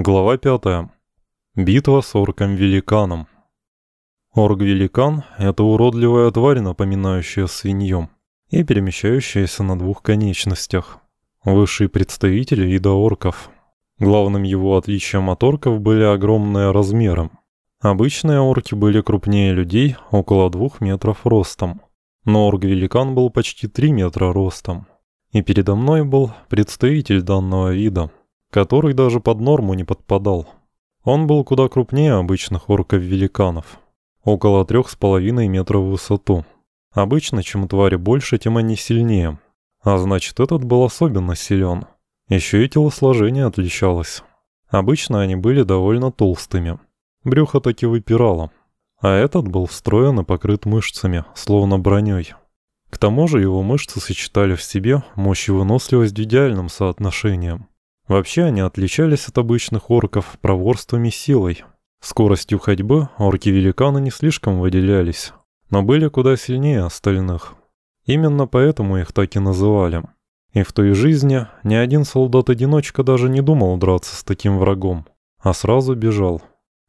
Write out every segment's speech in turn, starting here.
Глава 5. Битва с орком-великаном. Орк-великан – это уродливая тварь, напоминающая свинью, и перемещающаяся на двух конечностях. Высший представитель вида орков. Главным его отличием от орков были огромные размеры. Обычные орки были крупнее людей, около двух метров ростом. Но орк-великан был почти 3 метра ростом. И передо мной был представитель данного вида – который даже под норму не подпадал. Он был куда крупнее обычных орков-великанов, около трех с половиной метров в высоту. Обычно, чем твари больше, тем они сильнее. А значит, этот был особенно силен. Еще и телосложение отличалось. Обычно они были довольно толстыми. Брюхо таки выпирало. А этот был встроен и покрыт мышцами, словно броней. К тому же его мышцы сочетали в себе мощь и выносливость в идеальном соотношении. Вообще они отличались от обычных орков проворством и силой. Скоростью ходьбы орки-великаны не слишком выделялись, но были куда сильнее остальных. Именно поэтому их так и называли. И в той жизни ни один солдат-одиночка даже не думал драться с таким врагом, а сразу бежал.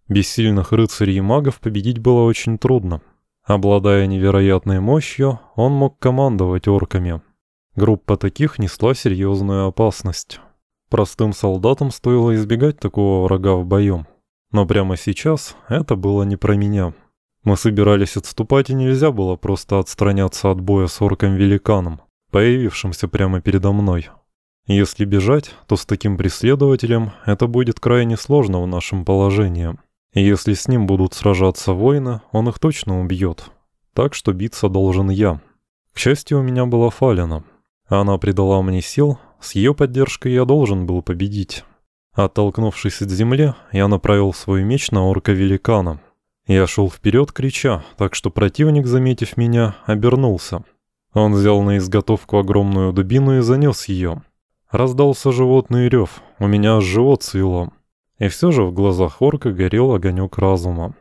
Без сильных рыцарей и магов победить было очень трудно. Обладая невероятной мощью, он мог командовать орками. Группа таких несла серьезную опасность. Простым солдатам стоило избегать такого врага в бою. Но прямо сейчас это было не про меня. Мы собирались отступать, и нельзя было просто отстраняться от боя с орком-великаном, появившимся прямо передо мной. Если бежать, то с таким преследователем это будет крайне сложно в нашем положении. И если с ним будут сражаться воины, он их точно убьет. Так что биться должен я. К счастью, у меня была Фалина. Она придала мне сил, с ее поддержкой я должен был победить. Оттолкнувшись от земли, я направил свой меч на орка-великана. Я шел вперед, крича, так что противник, заметив меня, обернулся. Он взял на изготовку огромную дубину и занес ее. Раздался животный рев, у меня аж живот свело. И все же в глазах орка горел огонек разума.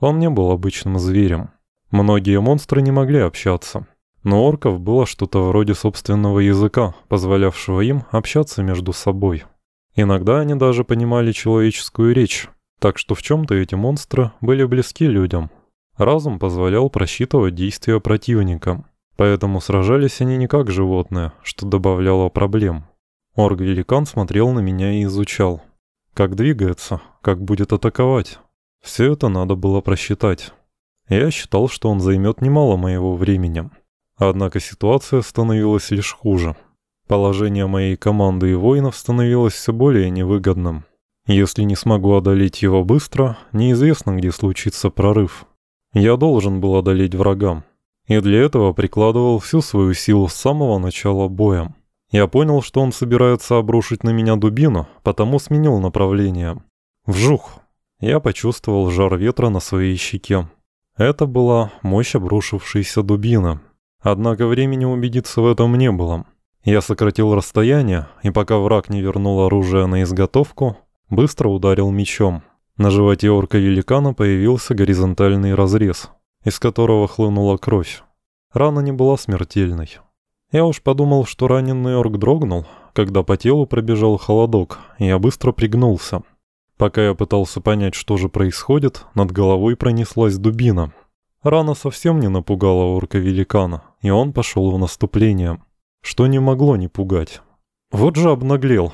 Он не был обычным зверем. Многие монстры не могли общаться. Но орков было что-то вроде собственного языка, позволявшего им общаться между собой. Иногда они даже понимали человеческую речь, так что в чем-то эти монстры были близки людям. Разум позволял просчитывать действия противника, поэтому сражались они не как животные, что добавляло проблем. Орг-великан смотрел на меня и изучал. Как двигается, как будет атаковать. Все это надо было просчитать. Я считал, что он займет немало моего времени. Однако ситуация становилась лишь хуже. Положение моей команды и воинов становилось все более невыгодным. Если не смогу одолеть его быстро, неизвестно, где случится прорыв. Я должен был одолеть врага. И для этого прикладывал всю свою силу с самого начала боя. Я понял, что он собирается обрушить на меня дубину, потому сменил направление. Вжух! Я почувствовал жар ветра на своей щеке. Это была мощь обрушившейся дубины. Однако времени убедиться в этом не было. Я сократил расстояние, и пока враг не вернул оружие на изготовку, быстро ударил мечом. На животе орка-великана появился горизонтальный разрез, из которого хлынула кровь. Рана не была смертельной. Я уж подумал, что раненый орк дрогнул, когда по телу пробежал холодок, и я быстро пригнулся. Пока я пытался понять, что же происходит, над головой пронеслась дубина — Рана совсем не напугала орка-великана, и он пошел в наступление, что не могло не пугать. Вот же обнаглел.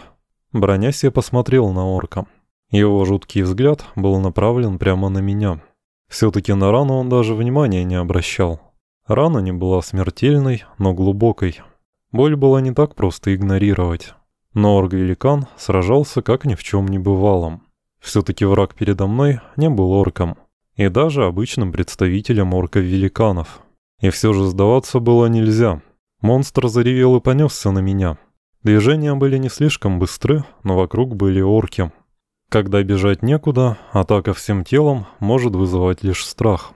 Бронясь, я посмотрел на орка. Его жуткий взгляд был направлен прямо на меня. Все-таки на рану он даже внимания не обращал. Рана не была смертельной, но глубокой. Боль была не так просто игнорировать. Но орк-великан сражался как ни в чем не бывалом. Все-таки враг передо мной не был орком и даже обычным представителям орков-великанов. И все же сдаваться было нельзя. Монстр заревел и понесся на меня. Движения были не слишком быстры, но вокруг были орки. Когда бежать некуда, атака всем телом может вызывать лишь страх.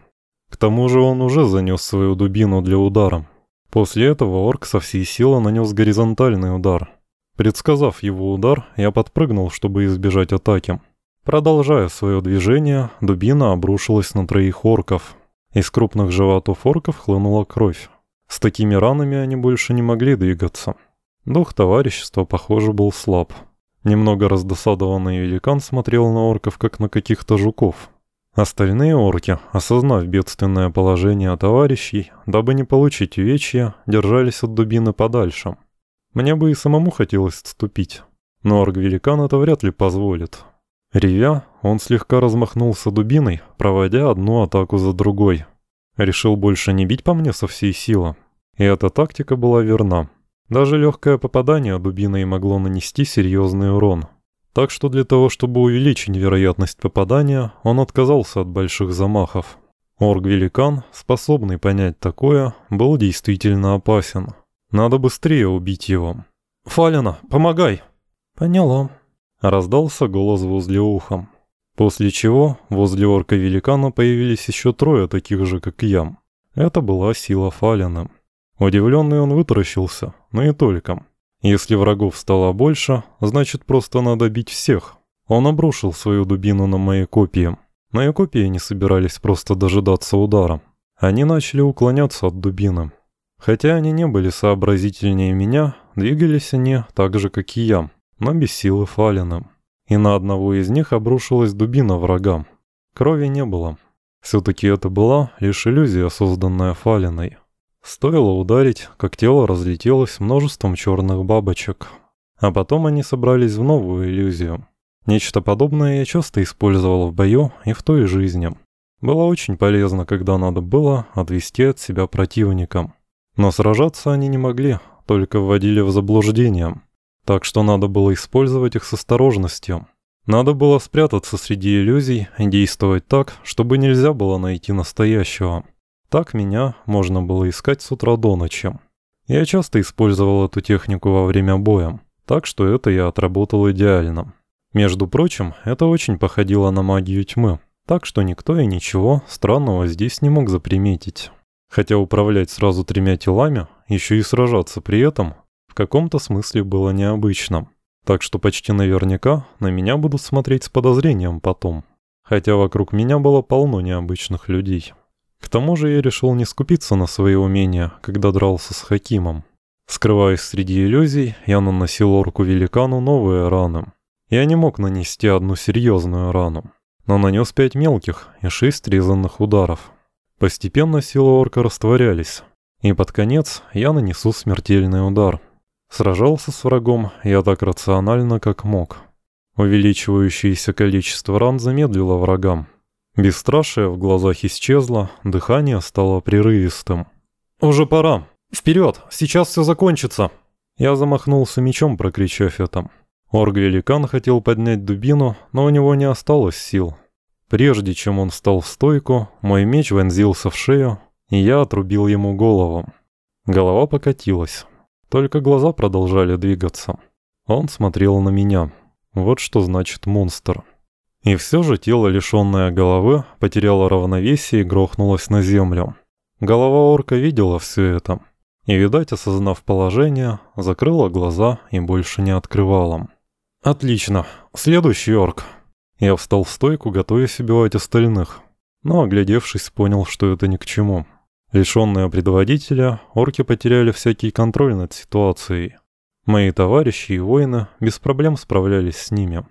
К тому же он уже занес свою дубину для удара. После этого орк со всей силы нанес горизонтальный удар. Предсказав его удар, я подпрыгнул, чтобы избежать атаки. Продолжая свое движение, дубина обрушилась на троих орков. Из крупных животов орков хлынула кровь. С такими ранами они больше не могли двигаться. Дух товарищества, похоже, был слаб. Немного раздосадованный великан смотрел на орков, как на каких-то жуков. Остальные орки, осознав бедственное положение товарищей, дабы не получить увечья, держались от дубины подальше. Мне бы и самому хотелось отступить, но орк-великан это вряд ли позволит. Ревя, он слегка размахнулся дубиной, проводя одну атаку за другой. Решил больше не бить по мне со всей силы. И эта тактика была верна. Даже легкое попадание дубиной могло нанести серьезный урон. Так что для того, чтобы увеличить вероятность попадания, он отказался от больших замахов. Орг-великан, способный понять такое, был действительно опасен. Надо быстрее убить его. «Фалина, помогай!» «Поняла», — раздался голос возле уха. После чего возле орка-великана появились еще трое таких же, как я. Это была сила Фалина. Удивленный он вытаращился, но и только. Если врагов стало больше, значит просто надо бить всех. Он обрушил свою дубину на мои копии. Мои копии не собирались просто дожидаться удара. Они начали уклоняться от дубины. Хотя они не были сообразительнее меня, двигались они так же, как и я, но без силы Фалина. И на одного из них обрушилась дубина врага. Крови не было. Все-таки это была лишь иллюзия, созданная Фалиной. Стоило ударить, как тело разлетелось множеством черных бабочек. А потом они собрались в новую иллюзию. Нечто подобное я часто использовал в бою и в той жизни. Было очень полезно, когда надо было отвести от себя противника. Но сражаться они не могли, только вводили в заблуждение. Так что надо было использовать их с осторожностью. Надо было спрятаться среди иллюзий и действовать так, чтобы нельзя было найти настоящего. Так меня можно было искать с утра до ночи. Я часто использовал эту технику во время боя, так что это я отработал идеально. Между прочим, это очень походило на магию тьмы, так что никто и ничего странного здесь не мог заприметить. Хотя управлять сразу тремя телами, еще и сражаться при этом, в каком-то смысле было необычно. Так что почти наверняка на меня будут смотреть с подозрением потом. Хотя вокруг меня было полно необычных людей. К тому же я решил не скупиться на свои умения, когда дрался с Хакимом. Скрываясь среди иллюзий, я наносил орку-великану новые раны. Я не мог нанести одну серьезную рану, но нанес пять мелких и шесть резанных ударов. Постепенно силы орка растворялись, и под конец я нанесу смертельный удар. Сражался с врагом я так рационально, как мог. Увеличивающееся количество ран замедлило врагам, Бесстрашие в глазах исчезло, дыхание стало прерывистым. «Уже пора! Вперед! Сейчас все закончится!» Я замахнулся мечом, прокричав это. Орг-великан хотел поднять дубину, но у него не осталось сил. Прежде чем он встал в стойку, мой меч вонзился в шею, и я отрубил ему голову. Голова покатилась. Только глаза продолжали двигаться. Он смотрел на меня. Вот что значит монстр. И все же тело, лишенное головы, потеряло равновесие и грохнулось на землю. Голова орка видела все это. И, видать, осознав положение, закрыла глаза и больше не открывала. «Отлично. Следующий орк». Я встал в стойку, готовясь убивать остальных. Но, оглядевшись, понял, что это ни к чему. Лишенные предводителя, орки потеряли всякий контроль над ситуацией. Мои товарищи и воины без проблем справлялись с ними.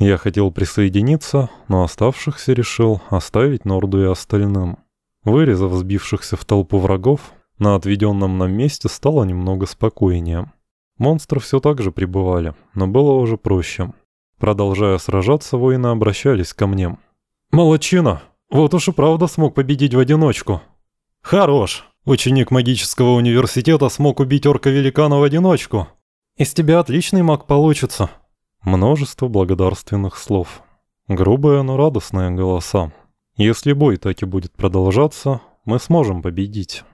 Я хотел присоединиться, но оставшихся решил оставить Норду и остальным. Вырезав сбившихся в толпу врагов, на отведенном нам месте стало немного спокойнее. Монстры все так же пребывали, но было уже проще. Продолжая сражаться, воины обращались ко мне. «Молодчина! Вот уж и правда смог победить в одиночку!» «Хорош! Ученик магического университета смог убить орка-великана в одиночку! Из тебя отличный маг получится!» Множество благодарственных слов. Грубые, но радостные голоса. Если бой так и будет продолжаться, мы сможем победить.